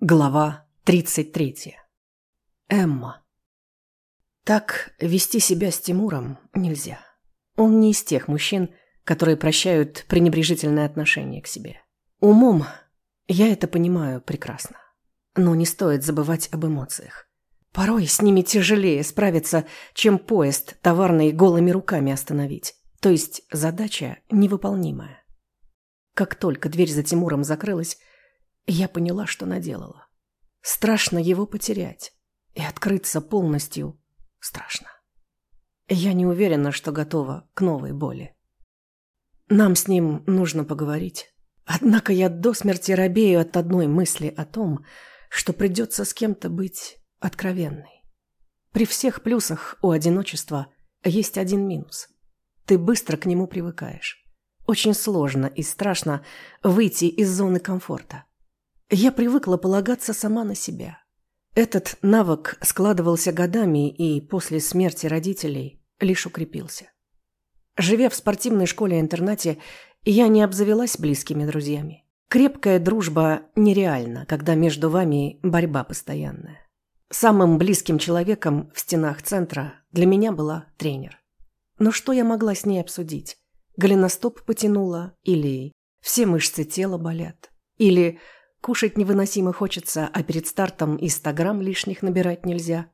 Глава 33. Эмма. Так вести себя с Тимуром нельзя. Он не из тех мужчин, которые прощают пренебрежительное отношение к себе. Умом я это понимаю прекрасно. Но не стоит забывать об эмоциях. Порой с ними тяжелее справиться, чем поезд товарный голыми руками остановить. То есть задача невыполнимая. Как только дверь за Тимуром закрылась, я поняла, что наделала. Страшно его потерять. И открыться полностью страшно. Я не уверена, что готова к новой боли. Нам с ним нужно поговорить. Однако я до смерти робею от одной мысли о том, что придется с кем-то быть откровенной. При всех плюсах у одиночества есть один минус. Ты быстро к нему привыкаешь. Очень сложно и страшно выйти из зоны комфорта. Я привыкла полагаться сама на себя. Этот навык складывался годами и после смерти родителей лишь укрепился. Живя в спортивной школе-интернате, я не обзавелась близкими друзьями. Крепкая дружба нереальна, когда между вами борьба постоянная. Самым близким человеком в стенах центра для меня была тренер. Но что я могла с ней обсудить? Голеностоп потянула или все мышцы тела болят? Или Кушать невыносимо хочется, а перед стартом и 100 грамм лишних набирать нельзя.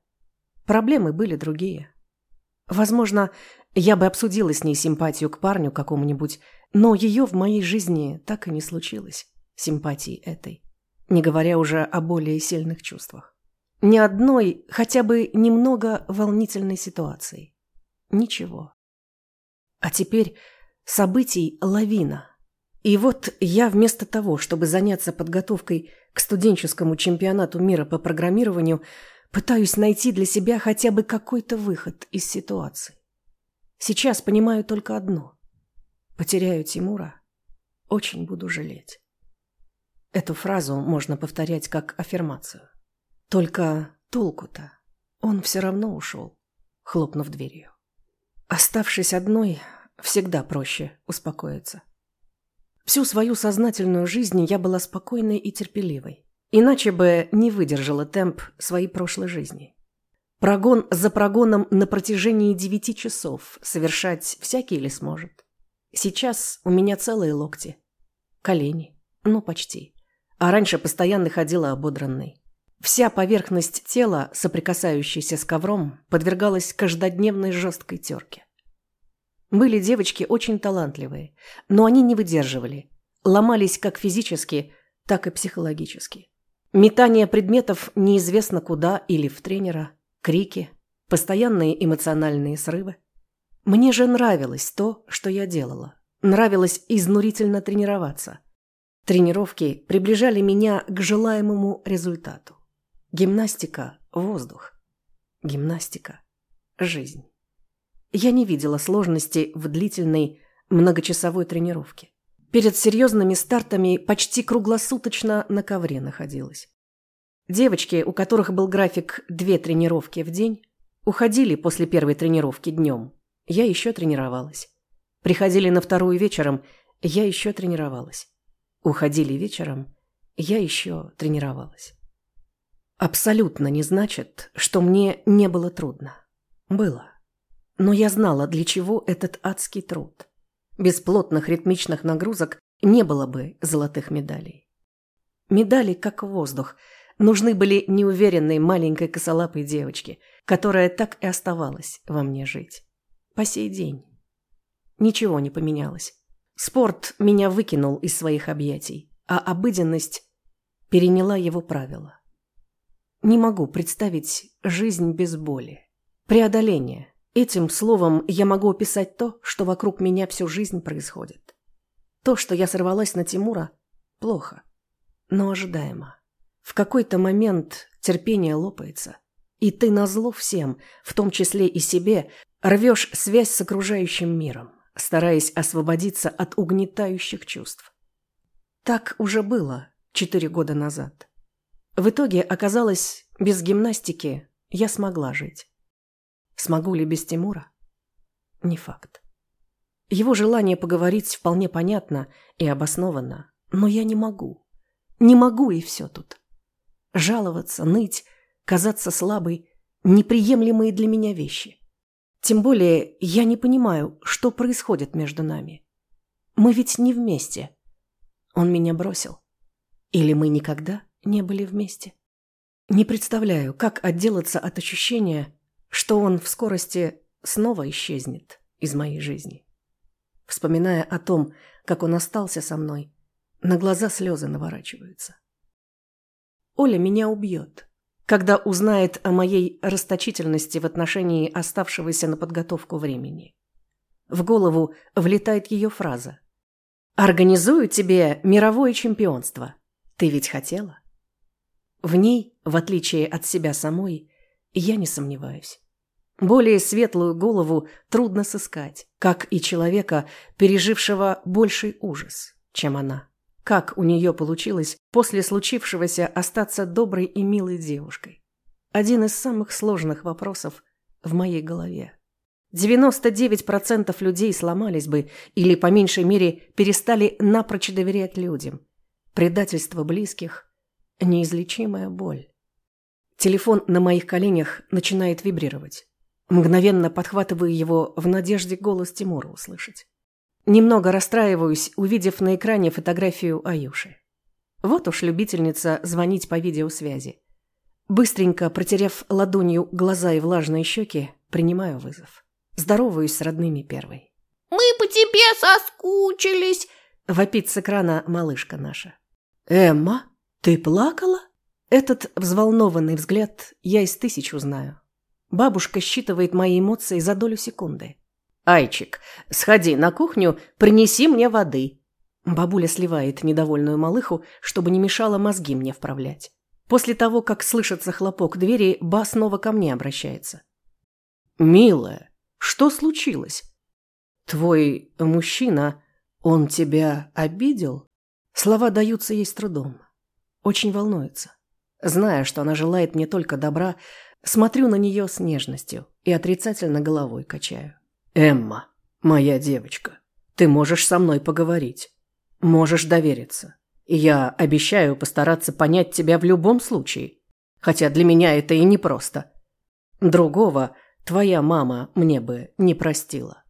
Проблемы были другие. Возможно, я бы обсудила с ней симпатию к парню какому-нибудь, но ее в моей жизни так и не случилось, симпатии этой. Не говоря уже о более сильных чувствах. Ни одной, хотя бы немного волнительной ситуации. Ничего. А теперь событий лавина – и вот я вместо того, чтобы заняться подготовкой к студенческому чемпионату мира по программированию, пытаюсь найти для себя хотя бы какой-то выход из ситуации. Сейчас понимаю только одно. Потеряю Тимура, очень буду жалеть. Эту фразу можно повторять как аффирмацию. Только толку-то. Он все равно ушел, хлопнув дверью. Оставшись одной, всегда проще успокоиться. Всю свою сознательную жизнь я была спокойной и терпеливой. Иначе бы не выдержала темп своей прошлой жизни. Прогон за прогоном на протяжении девяти часов совершать всякий ли сможет. Сейчас у меня целые локти. Колени. Ну, почти. А раньше постоянно ходила ободранной. Вся поверхность тела, соприкасающаяся с ковром, подвергалась каждодневной жесткой терке. Были девочки очень талантливые, но они не выдерживали. Ломались как физически, так и психологически. Метание предметов неизвестно куда или в тренера, крики, постоянные эмоциональные срывы. Мне же нравилось то, что я делала. Нравилось изнурительно тренироваться. Тренировки приближали меня к желаемому результату. Гимнастика – воздух. Гимнастика – жизнь. Я не видела сложности в длительной многочасовой тренировке. Перед серьезными стартами почти круглосуточно на ковре находилась. Девочки, у которых был график две тренировки в день, уходили после первой тренировки днем. Я еще тренировалась. Приходили на вторую вечером, я еще тренировалась. Уходили вечером, я еще тренировалась. Абсолютно не значит, что мне не было трудно. Было. Но я знала, для чего этот адский труд. Без плотных ритмичных нагрузок не было бы золотых медалей. Медали, как воздух, нужны были неуверенной маленькой косолапой девочке, которая так и оставалась во мне жить. По сей день. Ничего не поменялось. Спорт меня выкинул из своих объятий, а обыденность переняла его правила. Не могу представить жизнь без боли. Преодоление, Этим словом я могу описать то, что вокруг меня всю жизнь происходит. То, что я сорвалась на Тимура, плохо, но ожидаемо. В какой-то момент терпение лопается, и ты назло всем, в том числе и себе, рвешь связь с окружающим миром, стараясь освободиться от угнетающих чувств. Так уже было четыре года назад. В итоге оказалось, без гимнастики я смогла жить. Смогу ли без Тимура? Не факт. Его желание поговорить вполне понятно и обоснованно, но я не могу. Не могу, и все тут. Жаловаться, ныть, казаться слабой – неприемлемые для меня вещи. Тем более я не понимаю, что происходит между нами. Мы ведь не вместе. Он меня бросил. Или мы никогда не были вместе? Не представляю, как отделаться от ощущения, что он в скорости снова исчезнет из моей жизни. Вспоминая о том, как он остался со мной, на глаза слезы наворачиваются. Оля меня убьет, когда узнает о моей расточительности в отношении оставшегося на подготовку времени. В голову влетает ее фраза. «Организую тебе мировое чемпионство. Ты ведь хотела?» В ней, в отличие от себя самой, я не сомневаюсь. Более светлую голову трудно сыскать, как и человека, пережившего больший ужас, чем она. Как у нее получилось после случившегося остаться доброй и милой девушкой? Один из самых сложных вопросов в моей голове. 99% людей сломались бы или, по меньшей мере, перестали напрочь доверять людям. Предательство близких – неизлечимая боль. Телефон на моих коленях начинает вибрировать. Мгновенно подхватываю его в надежде голос Тимура услышать. Немного расстраиваюсь, увидев на экране фотографию Аюши. Вот уж любительница звонить по видеосвязи. Быстренько протерев ладонью глаза и влажные щеки, принимаю вызов. Здороваюсь с родными первой. «Мы по тебе соскучились!» – вопит с экрана малышка наша. «Эмма, ты плакала?» Этот взволнованный взгляд я из тысяч узнаю. Бабушка считывает мои эмоции за долю секунды. «Айчик, сходи на кухню, принеси мне воды». Бабуля сливает недовольную малыху, чтобы не мешало мозги мне вправлять. После того, как слышится хлопок двери, Ба снова ко мне обращается. «Милая, что случилось? Твой мужчина, он тебя обидел?» Слова даются ей с трудом. Очень волнуется. Зная, что она желает мне только добра, смотрю на нее с нежностью и отрицательно головой качаю. «Эмма, моя девочка, ты можешь со мной поговорить. Можешь довериться. И я обещаю постараться понять тебя в любом случае. Хотя для меня это и непросто. Другого твоя мама мне бы не простила».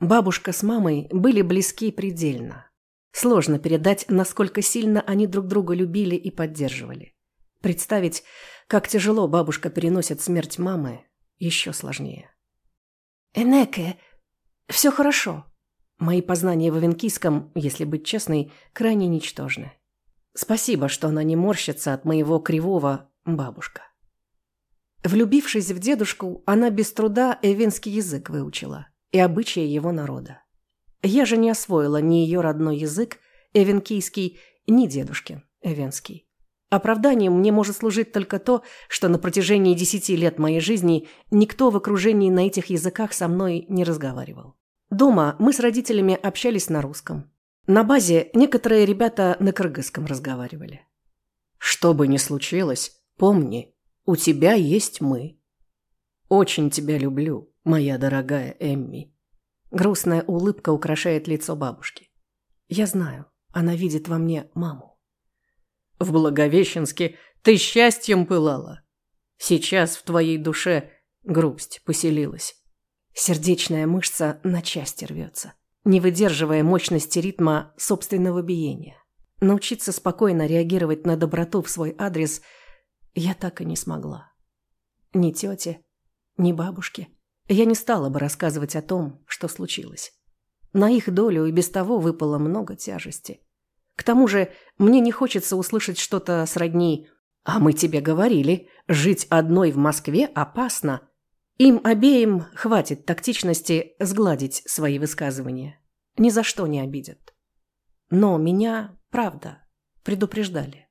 Бабушка с мамой были близки предельно. Сложно передать, насколько сильно они друг друга любили и поддерживали. Представить, как тяжело бабушка переносит смерть мамы, еще сложнее. «Энеке, все хорошо». Мои познания в авенкийском, если быть честной, крайне ничтожны. Спасибо, что она не морщится от моего кривого бабушка. Влюбившись в дедушку, она без труда эвенский язык выучила и обычаи его народа. Я же не освоила ни ее родной язык, эвенкийский, ни дедушкин, эвенский. Оправданием мне может служить только то, что на протяжении десяти лет моей жизни никто в окружении на этих языках со мной не разговаривал. Дома мы с родителями общались на русском. На базе некоторые ребята на кыргызском разговаривали. Что бы ни случилось, помни, у тебя есть мы. Очень тебя люблю, моя дорогая Эмми. Грустная улыбка украшает лицо бабушки. Я знаю, она видит во мне маму. В Благовещенске ты счастьем пылала. Сейчас в твоей душе грусть поселилась. Сердечная мышца на части рвется, не выдерживая мощности ритма собственного биения. Научиться спокойно реагировать на доброту в свой адрес я так и не смогла. Ни тете, ни бабушке я не стала бы рассказывать о том, что случилось. На их долю и без того выпало много тяжести. К тому же мне не хочется услышать что-то сродни «А мы тебе говорили, жить одной в Москве опасно». Им обеим хватит тактичности сгладить свои высказывания. Ни за что не обидят. Но меня, правда, предупреждали.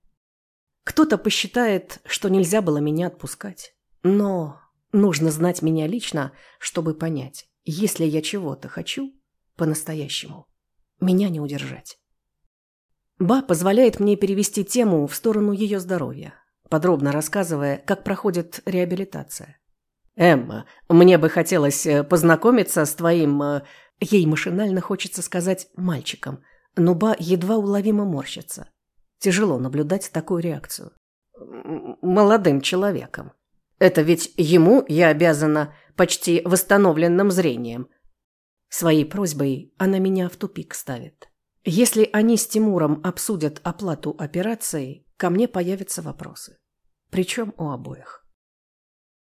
Кто-то посчитает, что нельзя было меня отпускать. Но нужно знать меня лично, чтобы понять, если я чего-то хочу по-настоящему, меня не удержать. Ба позволяет мне перевести тему в сторону ее здоровья, подробно рассказывая, как проходит реабилитация. «Эмма, мне бы хотелось э, познакомиться с твоим...» э, Ей машинально хочется сказать «мальчиком», но Ба едва уловимо морщится. Тяжело наблюдать такую реакцию. молодым человеком. Это ведь ему я обязана почти восстановленным зрением. Своей просьбой она меня в тупик ставит. Если они с Тимуром обсудят оплату операции, ко мне появятся вопросы. Причем у обоих.